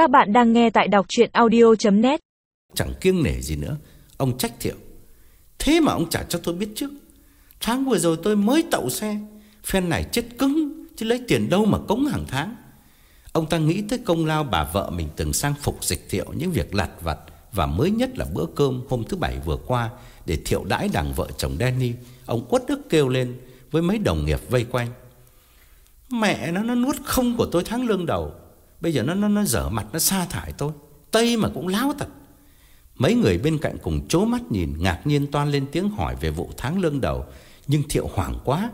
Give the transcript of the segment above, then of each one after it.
Các bạn đang nghe tại đọc chuyện audio.net Chẳng kiêng nể gì nữa. Ông trách Thiệu. Thế mà ông trả cho tôi biết trước. Tháng vừa rồi tôi mới tậu xe. Phen này chết cứng, Chứ lấy tiền đâu mà cống hàng tháng. Ông ta nghĩ tới công lao bà vợ mình từng sang phục dịch Thiệu Những việc lặt vặt Và mới nhất là bữa cơm hôm thứ bảy vừa qua Để Thiệu đãi đằng vợ chồng Danny. Ông quất ức kêu lên Với mấy đồng nghiệp vây quanh. Mẹ nó nó nuốt không của tôi tháng lương đầu. Bây giờ nó nó nó dở mặt, nó sa thải tôi. Tây mà cũng láo thật Mấy người bên cạnh cùng chố mắt nhìn, Ngạc nhiên toan lên tiếng hỏi về vụ tháng lương đầu. Nhưng Thiệu hoảng quá,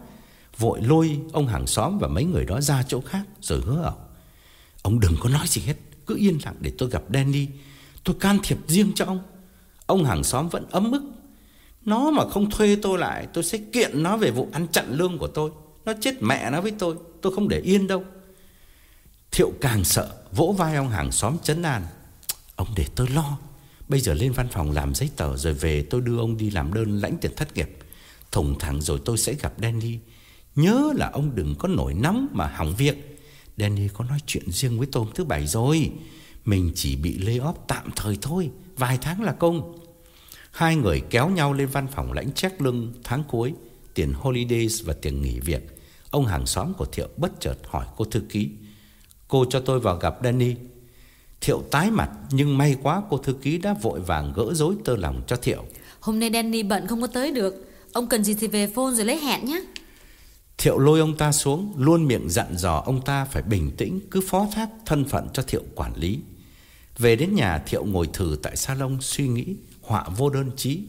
Vội lôi ông hàng xóm và mấy người đó ra chỗ khác, Rồi hứa ổng. Ông đừng có nói gì hết, Cứ yên lặng để tôi gặp Danny. Tôi can thiệp riêng cho ông. Ông hàng xóm vẫn ấm ức. Nó mà không thuê tôi lại, Tôi sẽ kiện nó về vụ ăn chặn lương của tôi. Nó chết mẹ nó với tôi Tôi không để yên đâu. Thiệu càng sợ, Vỗ vai ông hàng xóm chấn an. Ông để tôi lo. Bây giờ lên văn phòng làm giấy tờ Rồi về, tôi đưa ông đi làm đơn lãnh tiền thất nghiệp. Thùng thẳng rồi tôi sẽ gặp Danny. Nhớ là ông đừng có nổi nóng Mà hỏng việc. Danny có nói chuyện riêng với tôi hôm thứ bảy rồi. Mình chỉ bị lay off tạm thời thôi, Vài tháng là công. Hai người kéo nhau lên văn phòng lãnh check lưng tháng cuối, Tiền holidays và tiền nghỉ việc. Ông hàng xóm của Thiệu bất chợt hỏi cô thư ký. Cô cho tôi vào gặp Danny. Thiệu tái mặt Nhưng may quá cô thư ký đã vội vàng gỡ rối tơ lòng cho Thiệu. Hôm nay Danny bận không có tới được. Ông cần gì thì về phone rồi lấy hẹn nhé. Thiệu lôi ông ta xuống Luôn miệng dặn dò ông ta phải bình tĩnh Cứ phó thác thân phận cho Thiệu quản lý. Về đến nhà Thiệu ngồi thử tại salon suy nghĩ Họa vô đơn chí.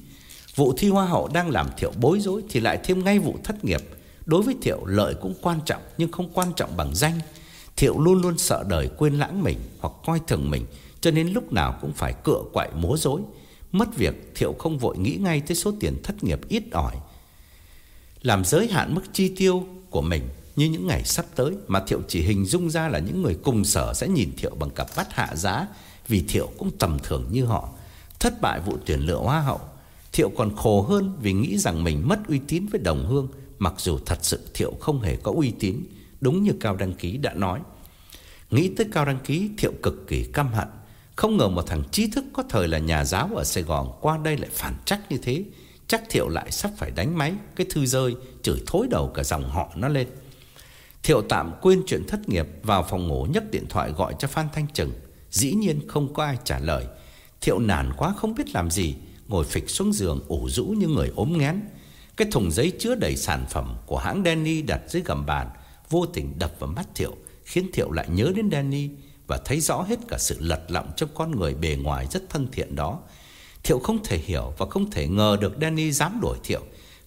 Vụ thi hoa hậu đang làm Thiệu bối rối Thì lại thêm ngay vụ thất nghiệp. Đối với Thiệu lợi cũng quan trọng Nhưng không quan trọng bằng danh Thiệu luôn luôn sợ đời quên lãng mình Hoặc coi thường mình, Cho nên lúc nào cũng phải cựa quậy múa rối. Mất việc, Thiệu không vội nghĩ ngay tới số tiền thất nghiệp ít ỏi. Làm giới hạn mức chi tiêu của mình Như những ngày sắp tới Mà Thiệu chỉ hình dung ra là những người cùng sở Sẽ nhìn Thiệu bằng cặp bắt hạ giá Vì Thiệu cũng tầm thường như họ. Thất bại vụ tuyển lựa hoa hậu, Thiệu còn khổ hơn vì nghĩ rằng mình mất uy tín với đồng hương, Mặc dù thật sự Thiệu không hề có uy tín. Đúng như Cao Đăng Ký đã nói. Nghĩ tới Cao Đăng Ký, Thiệu cực kỳ căm hận. Không ngờ một thằng trí thức có thời là nhà giáo ở Sài Gòn, Qua đây lại phản trắc như thế. Chắc Thiệu lại sắp phải đánh máy, Cái thư rơi, chửi thối đầu cả dòng họ nó lên. Thiệu tạm quên chuyện thất nghiệp, Vào phòng ngủ nhấc điện thoại gọi cho Phan Thanh Trừng. Dĩ nhiên không có ai trả lời. Thiệu nản quá không biết làm gì, Ngồi phịch xuống giường ủ rũ như người ốm ngén Cái thùng giấy chứa đầy sản phẩm Của hãng denny đặt dưới gầm bàn Vô tình đập vào mắt Thiệu, Khiến Thiệu lại nhớ đến Danny Và thấy rõ hết cả sự lật lọng Trong con người bề ngoài rất thân thiện đó. Thiệu không thể hiểu Và không thể ngờ được Danny dám đuổi Thiệu.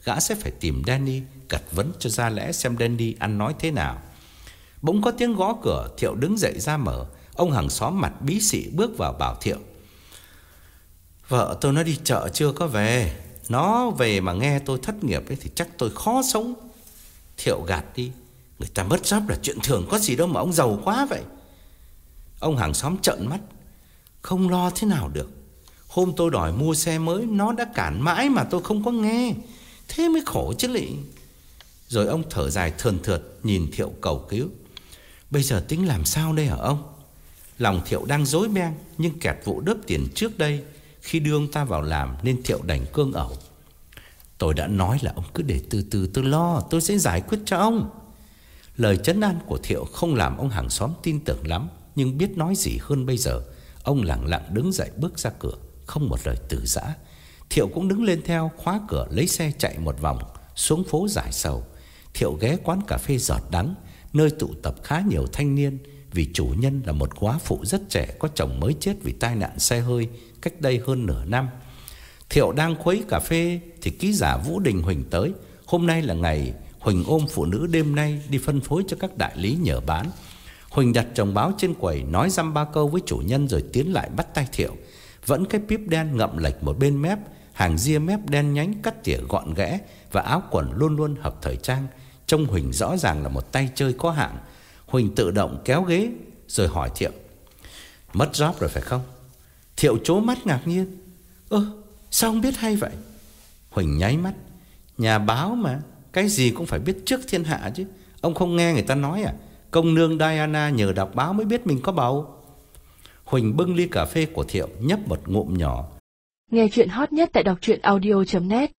Gã sẽ phải tìm Danny, cật vấn cho ra lẽ xem Danny ăn nói thế nào. Bỗng có tiếng gõ cửa, Thiệu đứng dậy ra mở. Ông hàng xóm mặt bí xị bước vào bảo Thiệu. Vợ tôi nó đi chợ chưa có về? Nó về mà nghe tôi thất nghiệp ấy Thì chắc tôi khó sống. Thiệu gạt đi. Người ta mất job là chuyện thường, có gì đâu mà ông giàu quá vậy. Ông hàng xóm trợn mắt, Không lo thế nào được. Hôm tôi đòi mua xe mới, Nó đã cản mãi mà tôi không có nghe. Thế mới khổ chứ lị. Rồi ông thở dài thườn thượt, Nhìn Thiệu cầu cứu. Bây giờ tính làm sao đây hả ông? Lòng Thiệu đang dối beng, Nhưng kẹt vụ đớp tiền trước đây. Khi đưa ông ta vào làm, Nên Thiệu đành cương ẩu. Tôi đã nói là ông cứ để từ từ, tôi lo, Tôi sẽ giải quyết cho ông. Lời chấn an của Thiệu không làm ông hàng xóm tin tưởng lắm, Nhưng biết nói gì hơn bây giờ, Ông lặng lặng đứng dậy bước ra cửa, Không một lời từ giã. Thiệu cũng đứng lên theo, khóa cửa, lấy xe chạy một vòng, Xuống phố giải sầu. Thiệu ghé quán cà phê giọt đắng, Nơi tụ tập khá nhiều thanh niên, Vì chủ nhân là một quá phụ rất trẻ, Có chồng mới chết vì tai nạn xe hơi Cách đây hơn nửa năm. Thiệu đang khuấy cà phê Thì ký giả Vũ Đình Huỳnh tới, Hôm nay là ngày Huỳnh ôm phụ nữ đêm nay đi phân phối cho các đại lý nhờ bán. Huỳnh đặt chồng báo trên quầy nói dăm ba câu với chủ nhân rồi tiến lại bắt tay Thiệu. Vẫn cái píp đen ngậm lệch một bên mép, hàng ria mép đen nhánh cắt tỉa gọn ghẽ và áo quần luôn luôn hợp thời trang. Trông Huỳnh rõ ràng là một tay chơi có hạng. Huỳnh tự động kéo ghế rồi hỏi Thiệu. Mất job rồi phải không? Thiệu chố mắt ngạc nhiên. Ơ, sao không biết hay vậy? Huỳnh nháy mắt. Nhà báo mà. Cái gì cũng phải biết trước thiên hạ chứ. Ông không nghe người ta nói à? Công nương Diana nhờ đọc báo mới biết mình có bầu. Huỳnh bưng ly cà phê của Thiệu nhấp một ngụm nhỏ. Nghe chuyện hot nhất tại đọc truyện audio.net